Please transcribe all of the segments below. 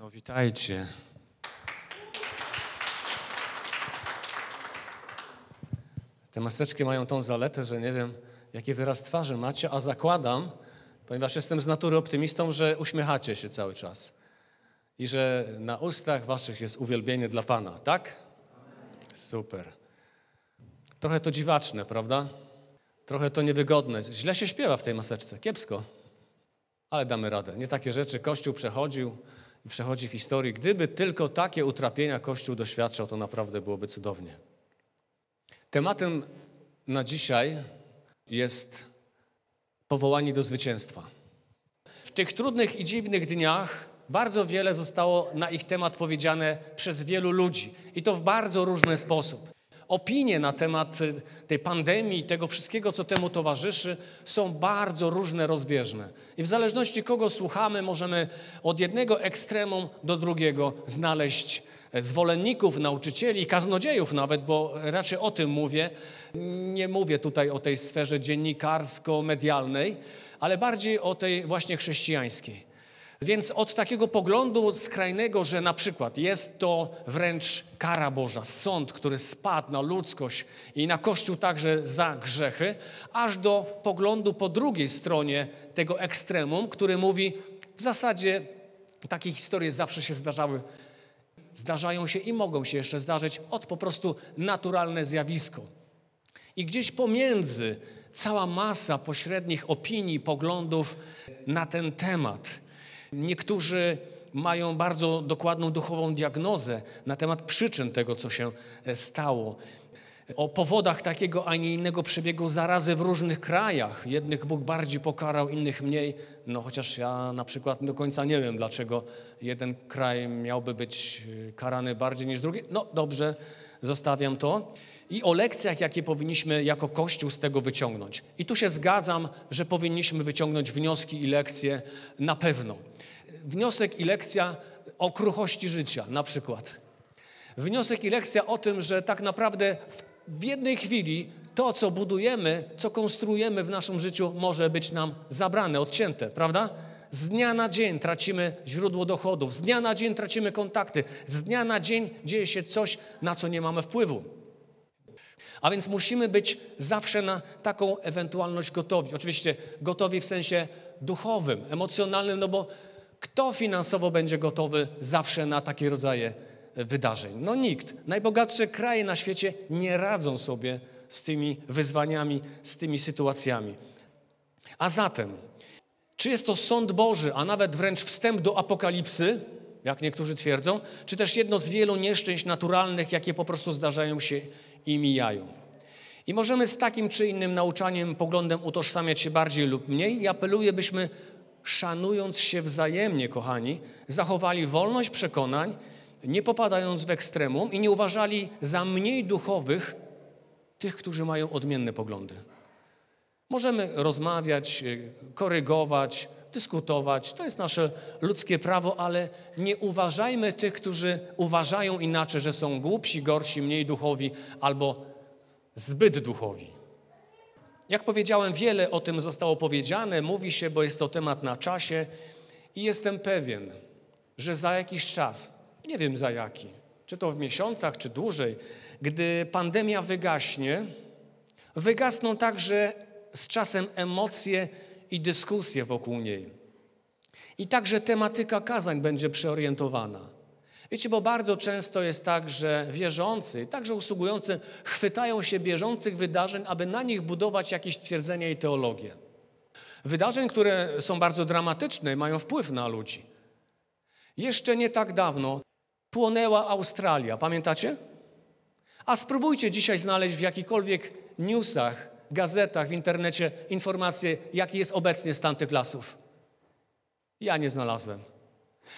No witajcie. Te maseczki mają tą zaletę, że nie wiem, jaki wyraz twarzy macie, a zakładam, ponieważ jestem z natury optymistą, że uśmiechacie się cały czas. I że na ustach waszych jest uwielbienie dla Pana, tak? Super. Trochę to dziwaczne, prawda? Trochę to niewygodne. Źle się śpiewa w tej maseczce, kiepsko. Ale damy radę. Nie takie rzeczy Kościół przechodził i przechodzi w historii. Gdyby tylko takie utrapienia Kościół doświadczał, to naprawdę byłoby cudownie. Tematem na dzisiaj jest powołanie do zwycięstwa. W tych trudnych i dziwnych dniach bardzo wiele zostało na ich temat powiedziane przez wielu ludzi i to w bardzo różny sposób. Opinie na temat y, tej pandemii, tego wszystkiego, co temu towarzyszy, są bardzo różne, rozbieżne. I w zależności kogo słuchamy, możemy od jednego ekstremum do drugiego znaleźć e, zwolenników, nauczycieli, kaznodziejów nawet, bo raczej o tym mówię. Nie mówię tutaj o tej sferze dziennikarsko-medialnej, ale bardziej o tej właśnie chrześcijańskiej. Więc od takiego poglądu skrajnego, że na przykład jest to wręcz kara Boża, sąd, który spadł na ludzkość i na Kościół także za grzechy, aż do poglądu po drugiej stronie tego ekstremum, który mówi w zasadzie takie historie zawsze się zdarzały, zdarzają się i mogą się jeszcze zdarzyć od po prostu naturalne zjawisko. I gdzieś pomiędzy cała masa pośrednich opinii, poglądów na ten temat – Niektórzy mają bardzo dokładną duchową diagnozę na temat przyczyn tego, co się e, stało. O powodach takiego, a nie innego przebiegu zarazy w różnych krajach. Jednych Bóg bardziej pokarał, innych mniej. No chociaż ja na przykład do końca nie wiem, dlaczego jeden kraj miałby być e, karany bardziej niż drugi. No dobrze, zostawiam to. I o lekcjach, jakie powinniśmy jako Kościół z tego wyciągnąć. I tu się zgadzam, że powinniśmy wyciągnąć wnioski i lekcje na pewno wniosek i lekcja o kruchości życia na przykład. Wniosek i lekcja o tym, że tak naprawdę w jednej chwili to, co budujemy, co konstruujemy w naszym życiu, może być nam zabrane, odcięte, prawda? Z dnia na dzień tracimy źródło dochodów, z dnia na dzień tracimy kontakty, z dnia na dzień dzieje się coś, na co nie mamy wpływu. A więc musimy być zawsze na taką ewentualność gotowi. Oczywiście gotowi w sensie duchowym, emocjonalnym, no bo kto finansowo będzie gotowy zawsze na takie rodzaje wydarzeń? No nikt. Najbogatsze kraje na świecie nie radzą sobie z tymi wyzwaniami, z tymi sytuacjami. A zatem, czy jest to sąd Boży, a nawet wręcz wstęp do apokalipsy, jak niektórzy twierdzą, czy też jedno z wielu nieszczęść naturalnych, jakie po prostu zdarzają się i mijają? I możemy z takim czy innym nauczaniem, poglądem utożsamiać się bardziej lub mniej i apeluję, byśmy szanując się wzajemnie, kochani, zachowali wolność przekonań, nie popadając w ekstremum i nie uważali za mniej duchowych tych, którzy mają odmienne poglądy. Możemy rozmawiać, y, korygować, dyskutować, to jest nasze ludzkie prawo, ale nie uważajmy tych, którzy uważają inaczej, że są głupsi, gorsi, mniej duchowi albo zbyt duchowi. Jak powiedziałem, wiele o tym zostało powiedziane, mówi się, bo jest to temat na czasie i jestem pewien, że za jakiś czas, nie wiem za jaki, czy to w miesiącach, czy dłużej, gdy pandemia wygaśnie, wygasną także z czasem emocje i dyskusje wokół niej. I także tematyka kazań będzie przeorientowana. Wiecie, bo bardzo często jest tak, że wierzący, także usługujący, chwytają się bieżących wydarzeń, aby na nich budować jakieś twierdzenia i teologię. Wydarzeń, które są bardzo dramatyczne, mają wpływ na ludzi. Jeszcze nie tak dawno płonęła Australia, pamiętacie? A spróbujcie dzisiaj znaleźć w jakichkolwiek newsach, gazetach, w internecie informacje, jaki jest obecnie stan tych lasów. Ja nie znalazłem.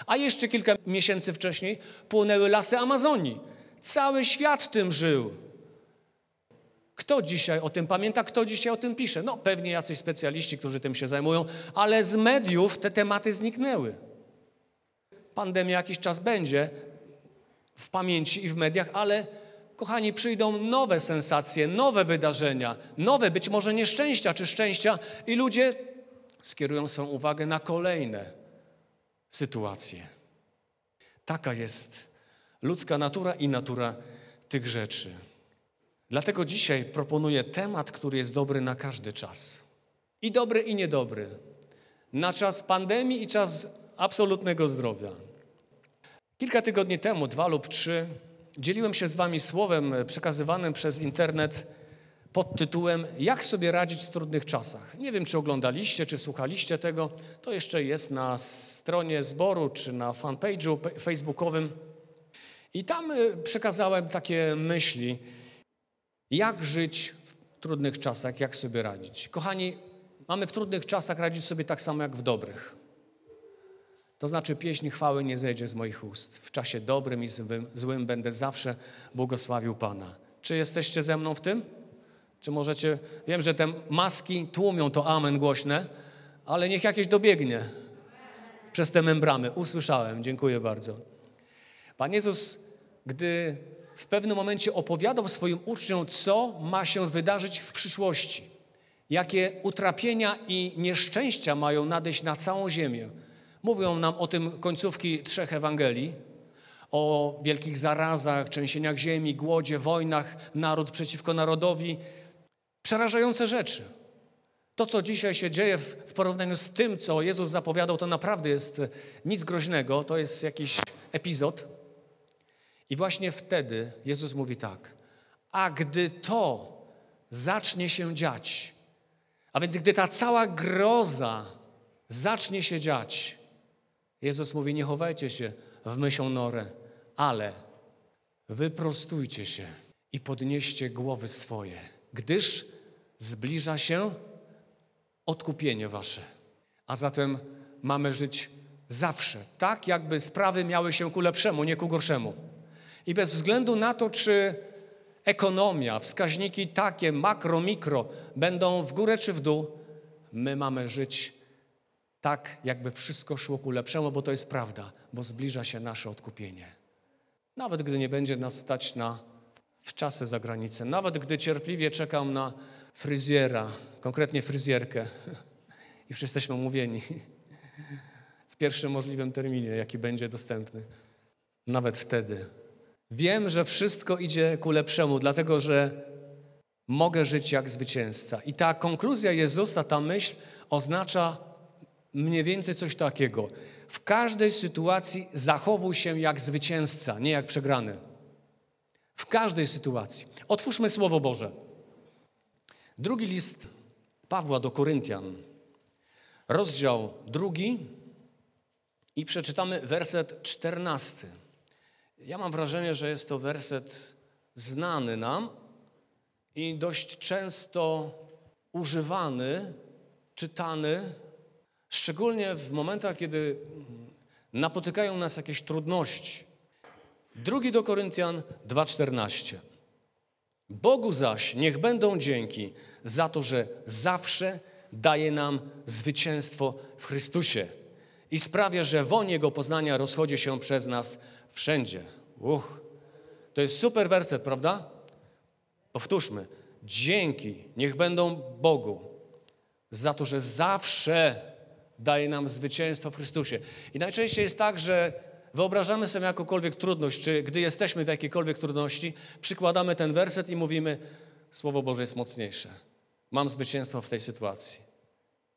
A jeszcze kilka miesięcy wcześniej płonęły lasy Amazonii. Cały świat tym żył. Kto dzisiaj o tym pamięta, kto dzisiaj o tym pisze? No pewnie jacyś specjaliści, którzy tym się zajmują, ale z mediów te tematy zniknęły. Pandemia jakiś czas będzie w pamięci i w mediach, ale kochani, przyjdą nowe sensacje, nowe wydarzenia, nowe być może nieszczęścia czy szczęścia i ludzie skierują swoją uwagę na kolejne sytuację. Taka jest ludzka natura i natura tych rzeczy. Dlatego dzisiaj proponuję temat, który jest dobry na każdy czas. I dobry, i niedobry. Na czas pandemii i czas absolutnego zdrowia. Kilka tygodni temu, dwa lub trzy, dzieliłem się z Wami słowem przekazywanym przez internet pod tytułem Jak sobie radzić w trudnych czasach. Nie wiem, czy oglądaliście, czy słuchaliście tego. To jeszcze jest na stronie zboru, czy na fanpage'u facebookowym. I tam y, przekazałem takie myśli, jak żyć w trudnych czasach, jak sobie radzić. Kochani, mamy w trudnych czasach radzić sobie tak samo jak w dobrych. To znaczy, pieśń chwały nie zejdzie z moich ust. W czasie dobrym i złym, będę zawsze błogosławił Pana. Czy jesteście ze mną w tym? Czy możecie, wiem, że te maski tłumią to amen głośne, ale niech jakieś dobiegnie przez te membramy. Usłyszałem, dziękuję bardzo. Pan Jezus, gdy w pewnym momencie opowiadał swoim uczniom, co ma się wydarzyć w przyszłości, jakie utrapienia i nieszczęścia mają nadejść na całą ziemię. Mówią nam o tym końcówki trzech Ewangelii, o wielkich zarazach, trzęsieniach ziemi, głodzie, wojnach, naród przeciwko narodowi. Przerażające rzeczy. To, co dzisiaj się dzieje w, porównaniu z tym, co Jezus zapowiadał, to naprawdę jest nic groźnego, to jest jakiś epizod. I właśnie wtedy Jezus mówi tak: A gdy to zacznie się dziać, a więc gdy ta cała groza zacznie się dziać, Jezus mówi: Nie chowajcie się w myślą norę, ale wyprostujcie się i podnieście głowy swoje, gdyż zbliża się odkupienie wasze. A zatem mamy żyć zawsze tak, jakby sprawy miały się ku lepszemu, nie ku gorszemu. I bez względu na to, czy ekonomia, wskaźniki takie, makro, mikro, będą w górę czy w dół, my mamy żyć tak, jakby wszystko szło ku lepszemu, bo to jest prawda, bo zbliża się nasze odkupienie. Nawet gdy nie będzie nas stać na w czasy za granicę, nawet gdy cierpliwie czekam na fryzjera, konkretnie fryzjerkę, już jesteśmy umówieni w pierwszym możliwym terminie, jaki będzie dostępny. Nawet wtedy Wiem, że wszystko idzie ku lepszemu, dlatego że mogę żyć jak zwycięzca. I ta konkluzja Jezusa, ta myśl oznacza mniej więcej coś takiego. W każdej sytuacji zachowuj się jak zwycięzca, nie jak przegrany. W każdej sytuacji. Otwórzmy Słowo Boże. Drugi list Pawła do Koryntian, rozdział drugi i przeczytamy werset czternasty. Ja mam wrażenie, że jest to werset znany nam i dość często używany, czytany, szczególnie w momentach, kiedy napotykają nas jakieś trudności. Drugi do Koryntian 2:14. Bogu zaś niech będą dzięki za to, że zawsze daje nam zwycięstwo w Chrystusie i sprawia, że woń Jego poznania rozchodzi się przez nas wszędzie. Uch, to jest super werset, prawda? Powtórzmy. Dzięki niech będą Bogu za to, że zawsze daje nam zwycięstwo w Chrystusie. I najczęściej jest tak, że wyobrażamy sobie jakąkolwiek trudność, czy gdy jesteśmy w jakiejkolwiek trudności, przykładamy ten werset i mówimy, Słowo Boże jest mocniejsze. Mam zwycięstwo w tej sytuacji.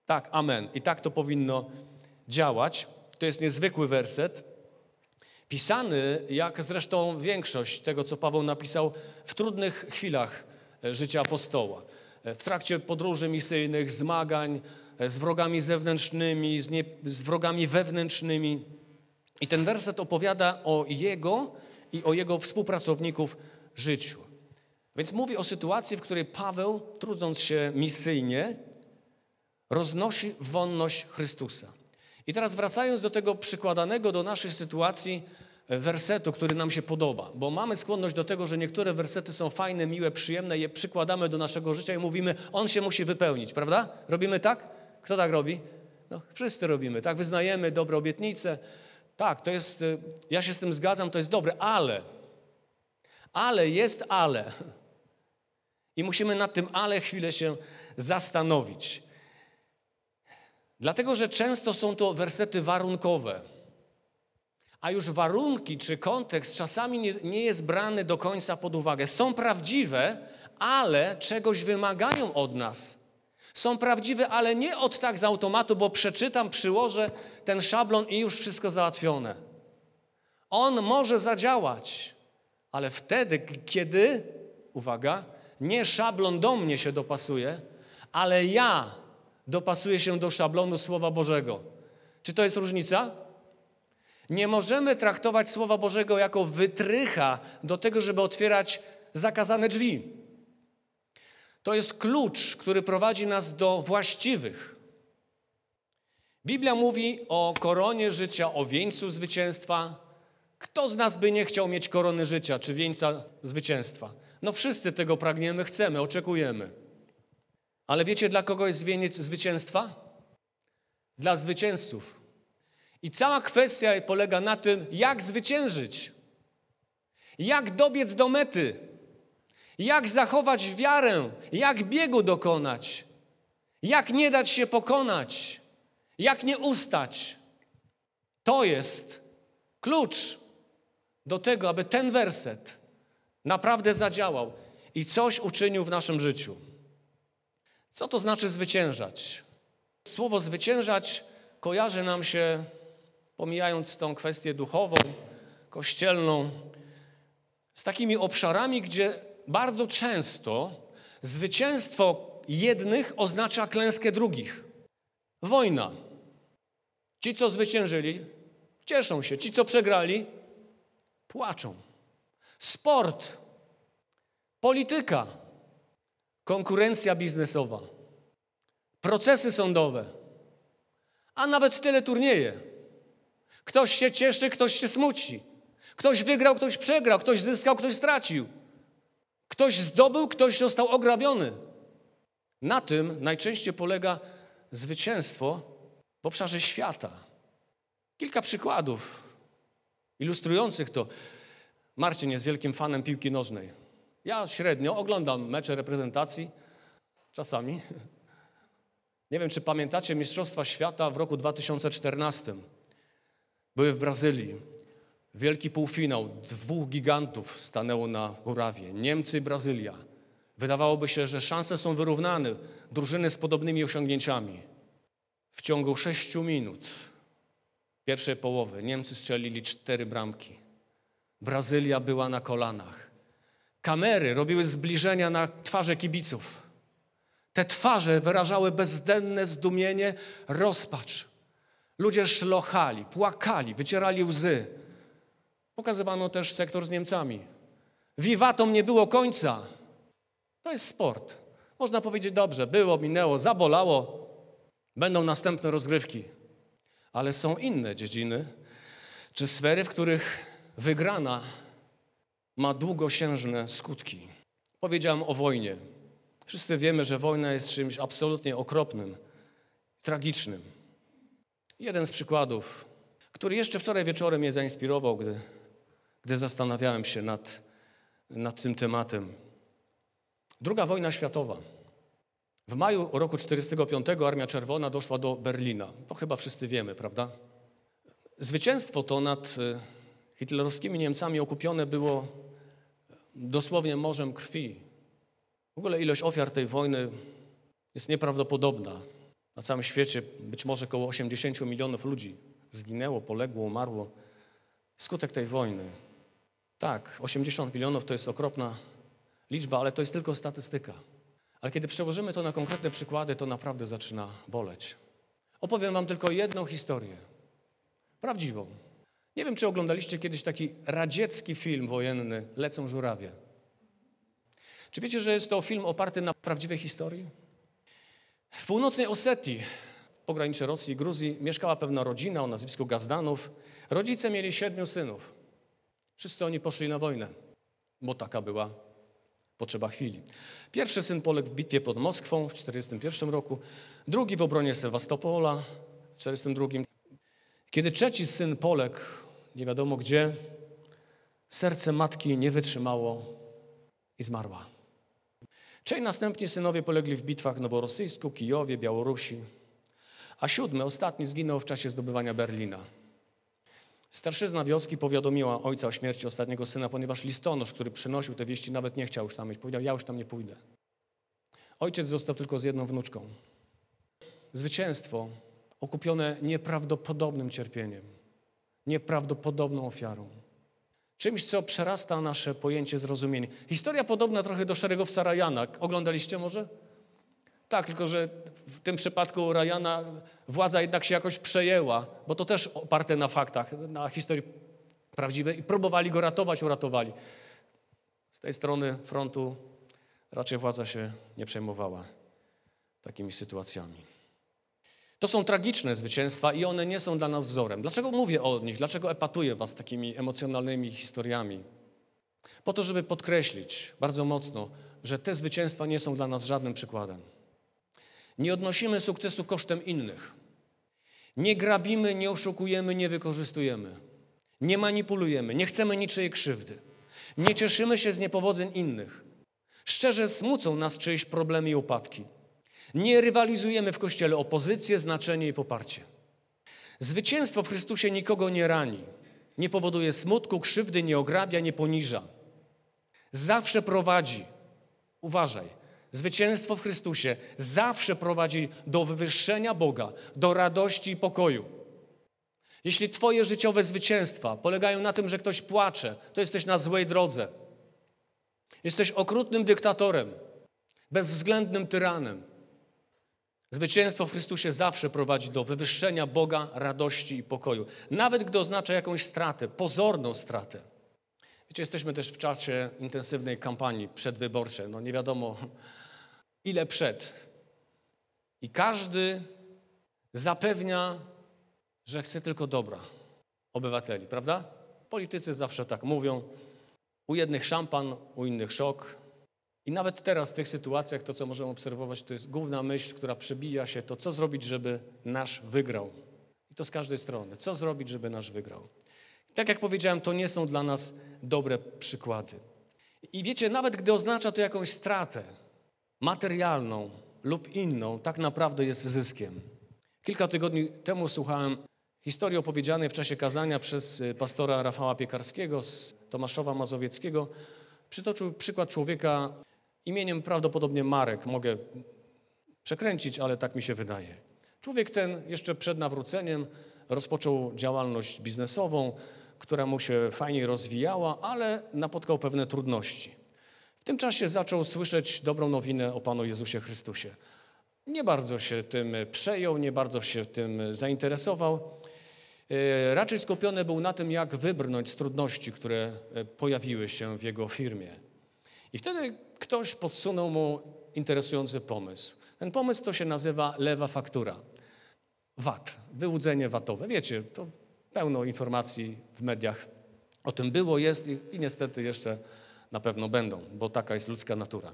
Tak, amen. I tak to powinno działać. To jest niezwykły werset. Pisany, jak zresztą większość tego, co Paweł napisał w trudnych chwilach życia apostoła. W trakcie podróży misyjnych, zmagań z wrogami zewnętrznymi, z, nie, z wrogami wewnętrznymi. I ten werset opowiada o jego i o jego współpracowników życiu. Więc mówi o sytuacji, w której Paweł, trudząc się misyjnie, roznosi wonność Chrystusa. I teraz wracając do tego przykładanego do naszej sytuacji wersetu, który nam się podoba, bo mamy skłonność do tego, że niektóre wersety są fajne, miłe, przyjemne, je przykładamy do naszego życia i mówimy, on się musi wypełnić, prawda? Robimy tak? Kto tak robi? No, wszyscy robimy, tak? Wyznajemy dobre obietnice. Tak, to jest, y, ja się z tym zgadzam, to jest dobre, ale, ale jest ale. I musimy nad tym ale chwilę się zastanowić. Dlatego, że często są to wersety warunkowe. a już warunki czy kontekst czasami nie, nie jest brany do końca pod uwagę. Są prawdziwe, ale czegoś wymagają od nas. Są prawdziwe, ale nie od tak z automatu, bo przeczytam, przyłożę ten szablon i już wszystko załatwione. On może zadziałać, ale wtedy, kiedy, uwaga, nie szablon do mnie się dopasuje, ale ja dopasuję się do szablonu Słowa Bożego. Czy to jest różnica? Nie możemy traktować Słowa Bożego jako wytrycha do tego, żeby otwierać zakazane drzwi. To jest klucz, który prowadzi nas do właściwych. Biblia mówi o koronie życia, o wieńcu zwycięstwa. Kto z nas by nie chciał mieć korony życia czy wieńca zwycięstwa? No wszyscy tego pragniemy, chcemy, oczekujemy. Ale wiecie, dla kogo jest wieniec zwycięstwa? Dla zwycięzców. I cała kwestia polega na tym, jak zwyciężyć, jak dobiec do mety, jak zachować wiarę, jak biegu dokonać, jak nie dać się pokonać, jak nie ustać. To jest klucz do tego, aby ten werset naprawdę zadziałał i coś uczynił w naszym życiu. Co to znaczy zwyciężać? Słowo zwyciężać kojarzy nam się, pomijając tą kwestię duchową, kościelną, z takimi obszarami, gdzie bardzo często zwycięstwo jednych oznacza klęskę drugich. Wojna. Ci, co zwyciężyli, cieszą się. Ci, co przegrali, płaczą. Sport, polityka, konkurencja biznesowa, procesy sądowe, a nawet tyle turnieje. Ktoś się cieszy, ktoś się smuci. Ktoś wygrał, ktoś przegrał, ktoś zyskał, ktoś stracił. Ktoś zdobył, ktoś został ograbiony. Na tym najczęściej polega zwycięstwo w obszarze świata. Kilka przykładów ilustrujących to. Marcin jest wielkim fanem piłki nożnej. Ja średnio oglądam mecze reprezentacji, czasami. Nie wiem, czy pamiętacie Mistrzostwa Świata w roku 2014. Były w Brazylii. Wielki półfinał, dwóch gigantów stanęło na urawie. Niemcy i Brazylia. Wydawałoby się, że szanse są wyrównane. Drużyny z podobnymi osiągnięciami. W ciągu sześciu minut pierwszej połowy Niemcy strzelili cztery bramki. Brazylia była na kolanach. Kamery robiły zbliżenia na twarze kibiców. Te twarze wyrażały bezdenne zdumienie, rozpacz. Ludzie szlochali, płakali, wycierali łzy. Pokazywano też sektor z Niemcami. Wiwatom nie było końca. To jest sport. Można powiedzieć, dobrze, było, minęło, zabolało, będą następne rozgrywki. Ale są inne dziedziny, czy sfery, w których wygrana ma długosiężne skutki. Powiedziałem o wojnie. Wszyscy wiemy, że wojna jest czymś absolutnie okropnym, tragicznym. Jeden z przykładów, który jeszcze wczoraj wieczorem mnie zainspirował, gdy gdy zastanawiałem się nad, nad tym tematem. Druga wojna światowa. W maju roku 1945 Armia Czerwona doszła do Berlina. To chyba wszyscy wiemy, prawda? Zwycięstwo to nad e, hitlerowskimi Niemcami okupione było dosłownie morzem krwi. W ogóle ilość ofiar tej wojny jest nieprawdopodobna. Na całym świecie być może około 80 milionów ludzi zginęło, poległo, umarło skutek tej wojny. Tak, 80 milionów to jest okropna liczba, ale to jest tylko statystyka. Ale kiedy przełożymy to na konkretne przykłady, to naprawdę zaczyna boleć. Opowiem Wam tylko jedną historię. Prawdziwą. Nie wiem, czy oglądaliście kiedyś taki radziecki film wojenny Lecą żurawie. Czy wiecie, że jest to film oparty na prawdziwej historii? W północnej Osetii, pogranicze Rosji i Gruzji, mieszkała pewna rodzina o nazwisku Gazdanów. Rodzice mieli siedmiu synów. Wszyscy oni poszli na wojnę, bo taka była potrzeba chwili. Pierwszy syn poległ w bitwie pod Moskwą w 1941 roku, drugi w obronie Sewastopola w 1942. Kiedy trzeci syn poległ, nie wiadomo gdzie, serce matki nie wytrzymało i zmarła. Trzej następni synowie polegli w bitwach noworosyjsku, Kijowie, Białorusi, a siódmy, ostatni, zginął w czasie zdobywania Berlina. Starszyzna wioski powiadomiła ojca o śmierci ostatniego syna, ponieważ listonosz, który przynosił te wieści, nawet nie chciał już tam iść. Powiedział, ja już tam nie pójdę. Ojciec został tylko z jedną wnuczką. Zwycięstwo okupione nieprawdopodobnym cierpieniem, nieprawdopodobną ofiarą. Czymś, co przerasta nasze pojęcie zrozumienia. Historia podobna trochę do szeregowca Rajana. Oglądaliście może? Tak, tylko że w tym przypadku Rajana władza jednak się jakoś przejęła, bo to też oparte na faktach, na historii prawdziwej i próbowali go ratować, uratowali. Z tej strony frontu raczej władza się nie przejmowała takimi sytuacjami. To są tragiczne zwycięstwa i one nie są dla nas wzorem. Dlaczego mówię o nich? Dlaczego epatuję was takimi emocjonalnymi historiami? Po to, żeby podkreślić bardzo mocno, że te zwycięstwa nie są dla nas żadnym przykładem. Nie odnosimy sukcesu kosztem innych. Nie grabimy, nie oszukujemy, nie wykorzystujemy. Nie manipulujemy, nie chcemy niczyjej krzywdy. Nie cieszymy się z niepowodzeń innych. Szczerze smucą nas czyjeś problemy i upadki. Nie rywalizujemy w Kościele o pozycję, znaczenie i poparcie. Zwycięstwo w Chrystusie nikogo nie rani, nie powoduje smutku, krzywdy, nie ograbia, nie poniża. Zawsze prowadzi, uważaj, zwycięstwo w Chrystusie zawsze prowadzi do wywyższenia Boga, do radości i pokoju. Jeśli Twoje życiowe zwycięstwa polegają na tym, że ktoś płacze, to jesteś na złej drodze. Jesteś okrutnym dyktatorem, bezwzględnym tyranem. Zwycięstwo w Chrystusie zawsze prowadzi do wywyższenia Boga, radości i pokoju. Nawet gdy oznacza jakąś stratę, pozorną stratę. Wiecie, jesteśmy też w czasie intensywnej kampanii przedwyborczej. No nie wiadomo ile przed. I każdy zapewnia, że chce tylko dobra obywateli, prawda? Politycy zawsze tak mówią. U jednych szampan, u innych szok. I nawet teraz w tych sytuacjach to, co możemy obserwować, to jest główna myśl, która przebija się, to co zrobić, żeby nasz wygrał. I to z każdej strony. Co zrobić, żeby nasz wygrał. Tak jak powiedziałem, to nie są dla nas dobre przykłady. I wiecie, nawet gdy oznacza to jakąś stratę materialną lub inną, tak naprawdę jest zyskiem. Kilka tygodni temu słuchałem historii opowiedzianej w czasie kazania przez y, pastora Rafała Piekarskiego z Tomaszowa Mazowieckiego. Przytoczył przykład człowieka imieniem prawdopodobnie Marek. Mogę przekręcić, ale tak mi się wydaje. Człowiek ten jeszcze przed nawróceniem rozpoczął działalność biznesową, która mu się fajnie rozwijała, ale napotkał pewne trudności. W tym czasie zaczął słyszeć dobrą nowinę o Panu Jezusie Chrystusie. Nie bardzo się tym przejął, nie bardzo się tym zainteresował. E, raczej skupiony był na tym, jak wybrnąć z trudności, które pojawiły się w jego firmie. I wtedy ktoś podsunął mu interesujący pomysł. Ten pomysł to się nazywa lewa faktura. VAT, wyłudzenie VAT-owe. Wiecie, to pełno informacji w mediach o tym było, jest i, i niestety jeszcze na pewno będą, bo taka jest ludzka natura.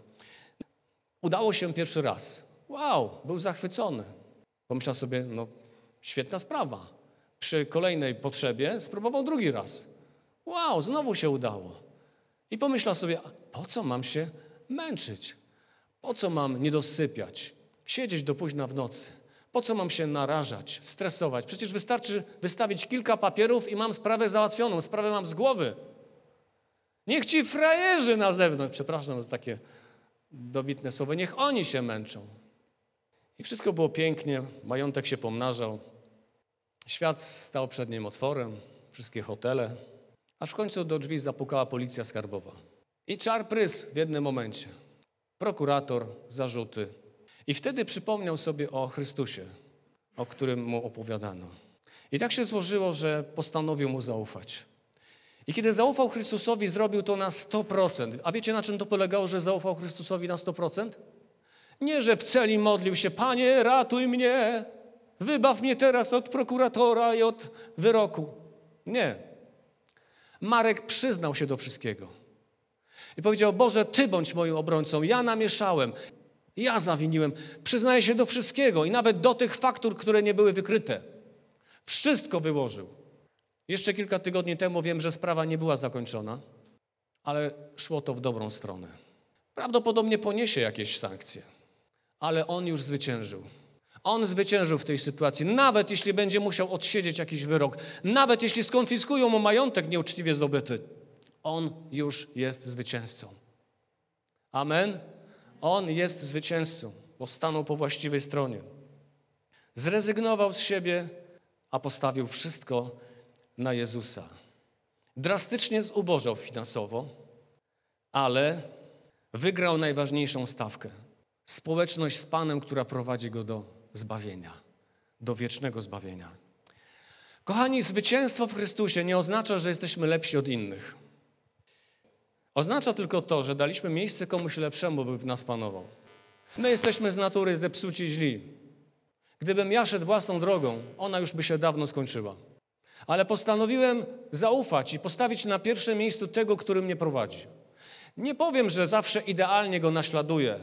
Udało się pierwszy raz. Wow, był zachwycony. Pomyślał sobie, no świetna sprawa. Przy kolejnej potrzebie spróbował drugi raz. Wow, znowu się udało. I pomyślał sobie, po co mam się męczyć? Po co mam nie dosypiać? Siedzieć do późna w nocy? Po co mam się narażać, stresować? Przecież wystarczy wystawić kilka papierów i mam sprawę załatwioną, sprawę mam z głowy. Niech ci frajerzy na zewnątrz, przepraszam za takie dobitne słowo, niech oni się męczą. I wszystko było pięknie, majątek się pomnażał. Świat stał przed nim otworem, wszystkie hotele, aż w końcu do drzwi zapukała policja skarbowa. I czar prys w jednym momencie. Prokurator, zarzuty. I wtedy przypomniał sobie o Chrystusie, o którym mu opowiadano. I tak się złożyło, że postanowił mu zaufać. I kiedy zaufał Chrystusowi, zrobił to na 100%. A wiecie, na czym to polegało, że zaufał Chrystusowi na 100%? Nie, że w celi modlił się, Panie, ratuj mnie, wybaw mnie teraz od prokuratora i od wyroku. Nie. Marek przyznał się do wszystkiego. I powiedział, Boże, Ty bądź moim obrońcą, ja namieszałem, ja zawiniłem, przyznaję się do wszystkiego i nawet do tych faktur, które nie były wykryte. Wszystko wyłożył. Jeszcze kilka tygodni temu wiem, że sprawa nie była zakończona, ale szło to w dobrą stronę. Prawdopodobnie poniesie jakieś sankcje, ale on już zwyciężył. On zwyciężył w tej sytuacji, nawet jeśli będzie musiał odsiedzieć jakiś wyrok, nawet jeśli skonfiskują mu majątek nieuczciwie zdobyty. On już jest zwycięzcą. Amen. On jest zwycięzcą, bo stanął po właściwej stronie. Zrezygnował z siebie, a postawił wszystko na Jezusa. Drastycznie zubożał finansowo, ale wygrał najważniejszą stawkę społeczność z Panem, która prowadzi go do zbawienia, do wiecznego zbawienia. Kochani, zwycięstwo w Chrystusie nie oznacza, że jesteśmy lepsi od innych. Oznacza tylko to, że daliśmy miejsce komuś lepszemu, by w nas panował. My jesteśmy z natury zepsuci źli. Gdybym ja szedł własną drogą, ona już by się dawno skończyła. Ale postanowiłem zaufać i postawić na pierwszym miejscu tego, który mnie prowadzi. Nie powiem, że zawsze idealnie go naśladuję.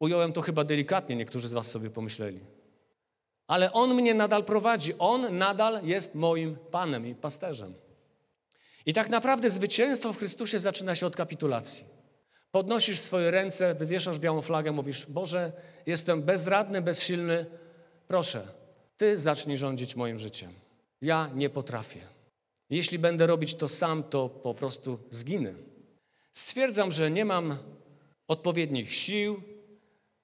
Ująłem to chyba delikatnie, niektórzy z Was sobie pomyśleli. Ale On mnie nadal prowadzi. On nadal jest moim Panem i pasterzem. I tak naprawdę zwycięstwo w Chrystusie zaczyna się od kapitulacji. Podnosisz swoje ręce, wywieszasz białą flagę, mówisz: Boże, jestem bezradny, bezsilny. Proszę, Ty zacznij rządzić moim życiem. Ja nie potrafię. Jeśli będę robić to sam, to po prostu zginę. Stwierdzam, że nie mam odpowiednich sił,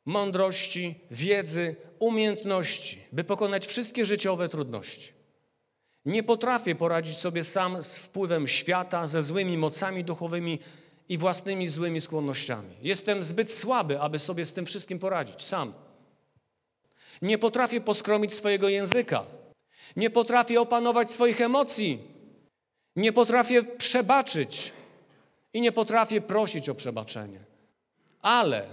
mądrości, wiedzy, umiejętności, by pokonać wszystkie życiowe trudności. Nie potrafię poradzić sobie sam z wpływem świata, ze złymi mocami duchowymi i własnymi złymi skłonnościami. Jestem zbyt słaby, aby sobie z tym wszystkim poradzić sam. Nie potrafię poskromić swojego języka. Nie potrafię opanować swoich emocji. Nie potrafię przebaczyć i nie potrafię prosić o przebaczenie. Ale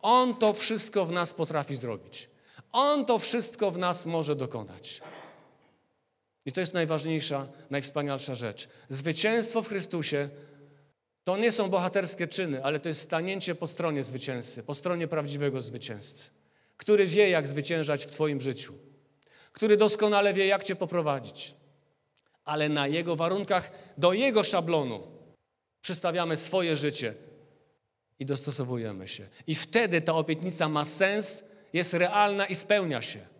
On to wszystko w nas potrafi zrobić. On to wszystko w nas może dokonać. I to jest najważniejsza, najwspanialsza rzecz. Zwycięstwo w Chrystusie to nie są bohaterskie czyny, ale to jest stanięcie po stronie zwycięzcy, po stronie prawdziwego zwycięzcy, który wie, jak zwyciężać w Twoim życiu, który doskonale wie, jak Cię poprowadzić, ale na Jego warunkach, do Jego szablonu przystawiamy swoje życie i dostosowujemy się. I wtedy ta obietnica ma sens, jest realna i spełnia się.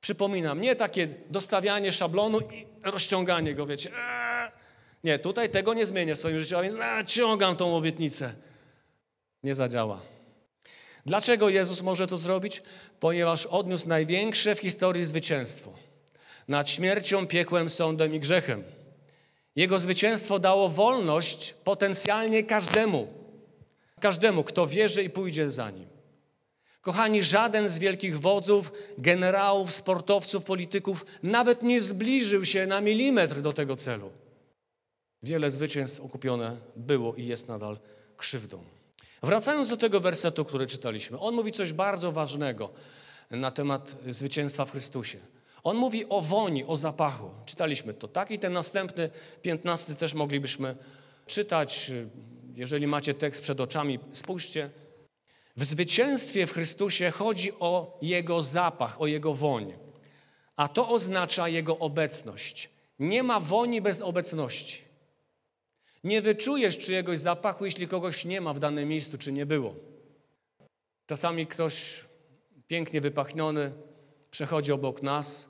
Przypominam, nie takie dostawianie szablonu i rozciąganie go, wiecie. Eee. Nie, tutaj tego nie zmienię w swoim życiu, a więc eee, ciągam tą obietnicę. Nie zadziała. Dlaczego Jezus może to zrobić? Ponieważ odniósł największe w historii zwycięstwo nad śmiercią, piekłem, sądem i grzechem. Jego zwycięstwo dało wolność potencjalnie każdemu, każdemu, kto wierzy i pójdzie za nim. Kochani, żaden z wielkich wodzów, generałów, sportowców, polityków nawet nie zbliżył się na milimetr do tego celu. Wiele zwycięstw okupione było i jest nadal krzywdą. Wracając do tego wersetu, który czytaliśmy, on mówi coś bardzo ważnego na temat zwycięstwa w Chrystusie. On mówi o woni, o zapachu. Czytaliśmy to, tak? I ten następny, piętnasty też moglibyśmy czytać. Jeżeli macie tekst przed oczami, spójrzcie. W zwycięstwie w Chrystusie chodzi o Jego zapach, o Jego woń, a to oznacza Jego obecność. Nie ma woni bez obecności. Nie wyczujesz czyjegoś zapachu, jeśli kogoś nie ma w danym miejscu, czy nie było. Czasami ktoś pięknie wypachniony przechodzi obok nas.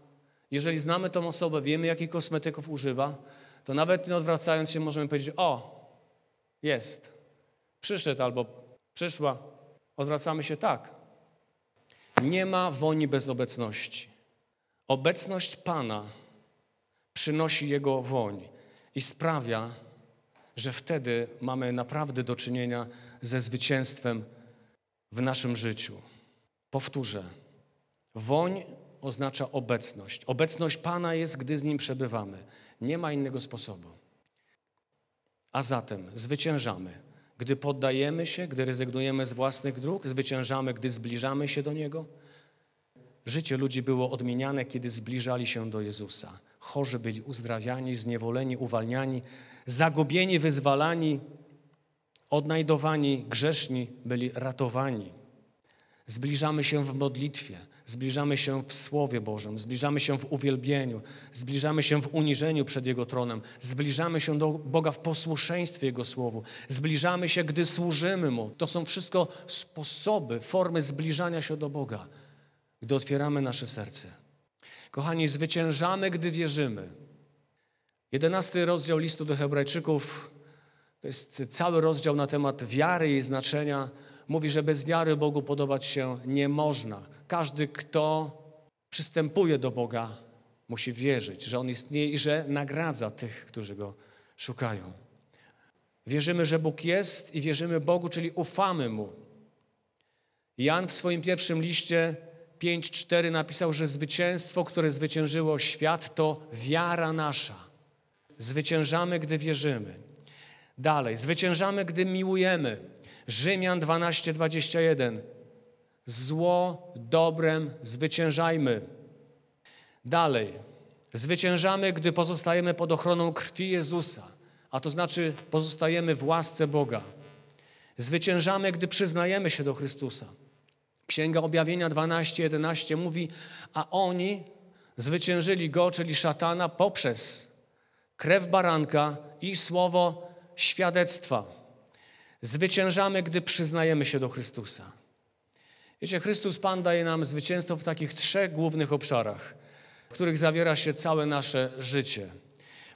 Jeżeli znamy tą osobę, wiemy, jakich kosmetyków używa, to nawet nie odwracając się możemy powiedzieć, o, jest, przyszedł albo przyszła, Odwracamy się tak. Nie ma woni bez obecności. Obecność Pana przynosi Jego woń i sprawia, że wtedy mamy naprawdę do czynienia ze zwycięstwem w naszym życiu. Powtórzę. Woń oznacza obecność. Obecność Pana jest, gdy z Nim przebywamy. Nie ma innego sposobu. A zatem zwyciężamy gdy poddajemy się, gdy rezygnujemy z własnych dróg, zwyciężamy, gdy zbliżamy się do Niego. Życie ludzi było odmieniane, kiedy zbliżali się do Jezusa. Chorzy byli uzdrawiani, zniewoleni, uwalniani, zagubieni, wyzwalani, odnajdowani, grzeszni byli ratowani. Zbliżamy się w modlitwie, Zbliżamy się w Słowie Bożym, zbliżamy się w uwielbieniu, zbliżamy się w uniżeniu przed Jego tronem, zbliżamy się do Boga w posłuszeństwie Jego Słowu, zbliżamy się, gdy służymy Mu. To są wszystko sposoby, formy zbliżania się do Boga. gdy otwieramy nasze serce. Kochani, zwyciężamy, gdy wierzymy. Jedenasty rozdział listu do Hebrajczyków to jest cały rozdział na temat wiary i znaczenia. Mówi, że bez wiary Bogu podobać się nie można. Każdy, kto przystępuje do Boga, musi wierzyć, że On istnieje i że nagradza tych, którzy Go szukają. Wierzymy, że Bóg jest i wierzymy Bogu, czyli ufamy Mu. Jan w swoim pierwszym liście 5:4 napisał, że zwycięstwo, które zwyciężyło świat, to wiara nasza. Zwyciężamy, gdy wierzymy. Dalej, zwyciężamy, gdy miłujemy. Rzymian 12:21. Zło dobrem zwyciężajmy. Dalej, zwyciężamy, gdy pozostajemy pod ochroną krwi Jezusa, a to znaczy pozostajemy w łasce Boga. Zwyciężamy, gdy przyznajemy się do Chrystusa. Księga Objawienia 12:11 mówi, a oni zwyciężyli go, czyli szatana, poprzez krew baranka i słowo świadectwa. Zwyciężamy, gdy przyznajemy się do Chrystusa. Wiecie, Chrystus Pan daje nam zwycięstwo w takich trzech głównych obszarach, w których zawiera się całe nasze życie.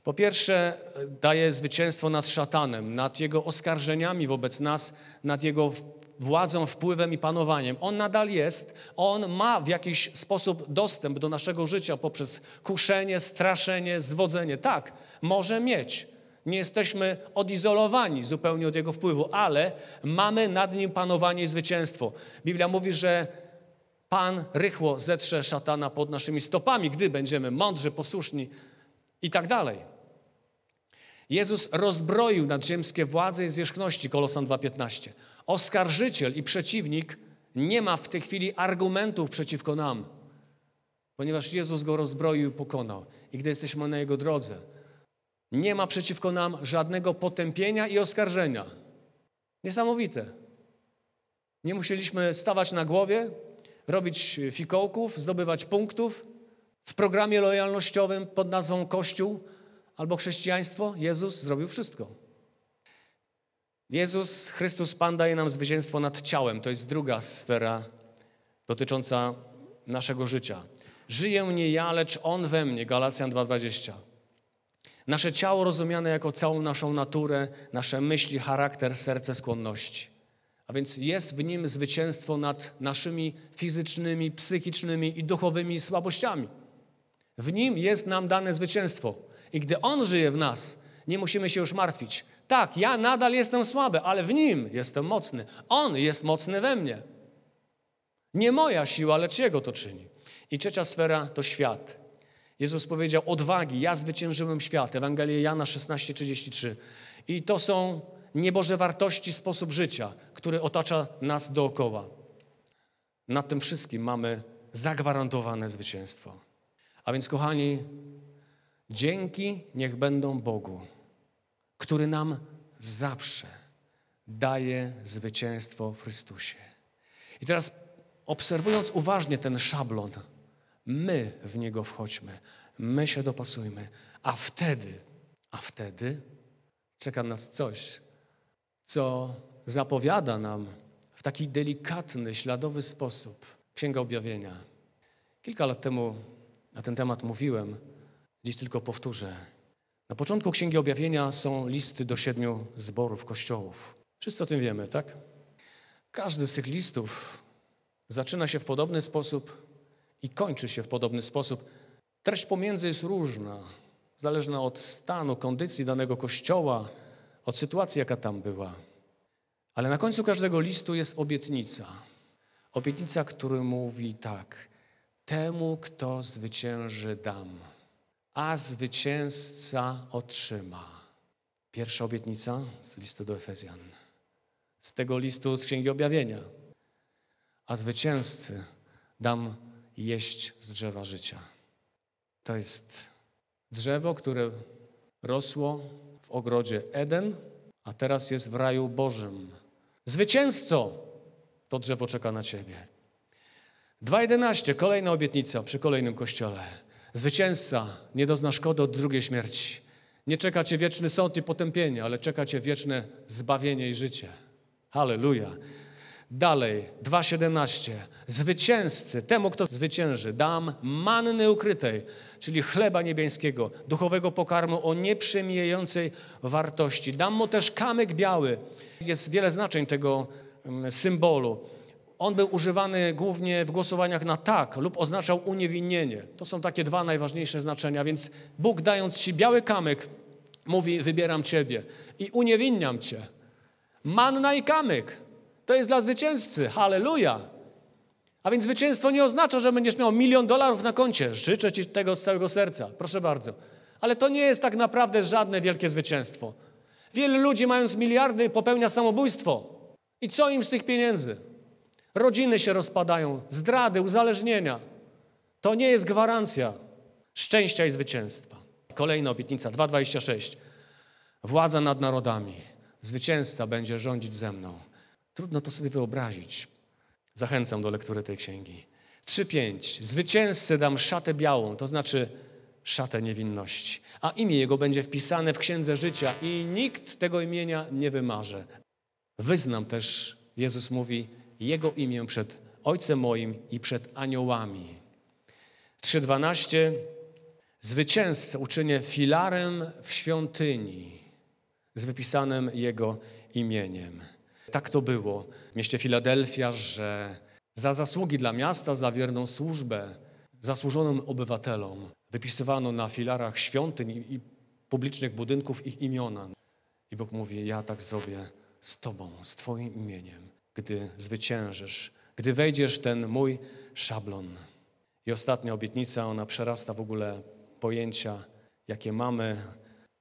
Po pierwsze, daje zwycięstwo nad szatanem, nad jego oskarżeniami wobec nas, nad jego władzą, wpływem i panowaniem. On nadal jest, on ma w jakiś sposób dostęp do naszego życia poprzez kuszenie, straszenie, zwodzenie. Tak, może mieć. Nie jesteśmy odizolowani zupełnie od jego wpływu, ale mamy nad nim panowanie i zwycięstwo. Biblia mówi, że Pan rychło zetrze szatana pod naszymi stopami, gdy będziemy mądrzy, posłuszni i tak dalej. Jezus rozbroił nadziemskie władze i zwierzchności, Kolosan 2,15. Oskarżyciel i przeciwnik nie ma w tej chwili argumentów przeciwko nam, ponieważ Jezus go rozbroił i pokonał. I gdy jesteśmy na Jego drodze, nie ma przeciwko nam żadnego potępienia i oskarżenia. Niesamowite. Nie musieliśmy stawać na głowie, robić fikołków, zdobywać punktów w programie lojalnościowym pod nazwą Kościół albo chrześcijaństwo. Jezus zrobił wszystko. Jezus, Chrystus Pan daje nam zwycięstwo nad ciałem. To jest druga sfera dotycząca naszego życia. Żyję nie ja, lecz On we mnie. Galacjan 2,20. Nasze ciało rozumiane jako całą naszą naturę, nasze myśli, charakter, serce, skłonności. A więc jest w nim zwycięstwo nad naszymi fizycznymi, psychicznymi i duchowymi słabościami. W nim jest nam dane zwycięstwo. I gdy On żyje w nas, nie musimy się już martwić. Tak, ja nadal jestem słaby, ale w Nim jestem mocny. On jest mocny we mnie. Nie moja siła, lecz Jego to czyni. I trzecia sfera to świat. Jezus powiedział, odwagi, ja zwyciężyłem świat. Ewangelia Jana 16:33. I to są nieboże wartości, sposób życia, który otacza nas dookoła. Nad tym wszystkim mamy zagwarantowane zwycięstwo. A więc, kochani, dzięki niech będą Bogu, który nam zawsze daje zwycięstwo w Chrystusie. I teraz, obserwując uważnie ten szablon, My w Niego wchodźmy, my się dopasujmy, a wtedy, a wtedy czeka nas coś, co zapowiada nam w taki delikatny, śladowy sposób Księga Objawienia. Kilka lat temu na ten temat mówiłem, dziś tylko powtórzę. Na początku Księgi Objawienia są listy do siedmiu zborów kościołów. Wszyscy o tym wiemy, tak? Każdy z tych listów zaczyna się w podobny sposób i kończy się w podobny sposób. Treść pomiędzy jest różna, zależna od stanu, kondycji danego kościoła, od sytuacji, jaka tam była. Ale na końcu każdego listu jest obietnica. Obietnica, która mówi tak: Temu, kto zwycięży, dam, a zwycięzca otrzyma. Pierwsza obietnica z listu do Efezjan. Z tego listu z Księgi Objawienia. A zwycięzcy dam jeść z drzewa życia. To jest drzewo, które rosło w ogrodzie Eden, a teraz jest w raju Bożym. Zwycięzco! To drzewo czeka na ciebie. 2.11, kolejna obietnica przy kolejnym kościele. Zwycięzca nie dozna szkody od drugiej śmierci. Nie czeka cię wieczny sąd i potępienie, ale czeka cię wieczne zbawienie i życie. Halleluja. Dalej, 2,17. Zwycięzcy, temu kto zwycięży, dam manny ukrytej, czyli chleba niebieskiego, duchowego pokarmu o nieprzemijającej wartości. Dam mu też kamyk biały. Jest wiele znaczeń tego mm, symbolu. On był używany głównie w głosowaniach na tak lub oznaczał uniewinnienie. To są takie dwa najważniejsze znaczenia, więc Bóg dając ci biały kamyk, mówi wybieram ciebie i uniewinniam cię. Manna i kamyk. To jest dla zwycięzcy. Halleluja. A więc zwycięstwo nie oznacza, że będziesz miał milion dolarów na koncie. Życzę ci tego z całego serca. Proszę bardzo. Ale to nie jest tak naprawdę żadne wielkie zwycięstwo. Wielu ludzi mając miliardy popełnia samobójstwo. I co im z tych pieniędzy? Rodziny się rozpadają, zdrady, uzależnienia. To nie jest gwarancja szczęścia i zwycięstwa. Kolejna obietnica 2:26. Władza nad narodami. Zwycięzca będzie rządzić ze mną. Trudno to sobie wyobrazić. Zachęcam do lektury tej księgi. 3:5. Zwycięzcy dam szatę białą, to znaczy szatę niewinności, a imię jego będzie wpisane w księdze życia i nikt tego imienia nie wymarze. Wyznam też, Jezus mówi, jego imię przed Ojcem moim i przed aniołami. 3:12. Zwycięzcę uczynię filarem w świątyni z wypisanym jego imieniem. Tak to było w mieście Filadelfia, że za zasługi dla miasta, za wierną służbę zasłużonym obywatelom wypisywano na filarach świątyń i publicznych budynków ich imiona. I Bóg mówi: Ja tak zrobię z Tobą, z Twoim imieniem, gdy zwyciężysz, gdy wejdziesz w ten mój szablon. I ostatnia obietnica, ona przerasta w ogóle pojęcia, jakie mamy.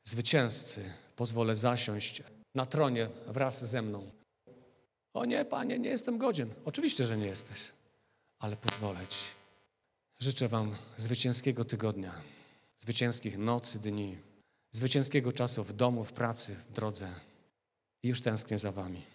Zwycięzcy, pozwolę zasiąść na tronie wraz ze mną. O nie, panie, nie jestem godzien. Oczywiście, że nie jesteś, ale pozwolę ci. Życzę Wam zwycięskiego tygodnia, zwycięskich nocy, dni, zwycięskiego czasu w domu, w pracy, w drodze. I już tęsknię za Wami.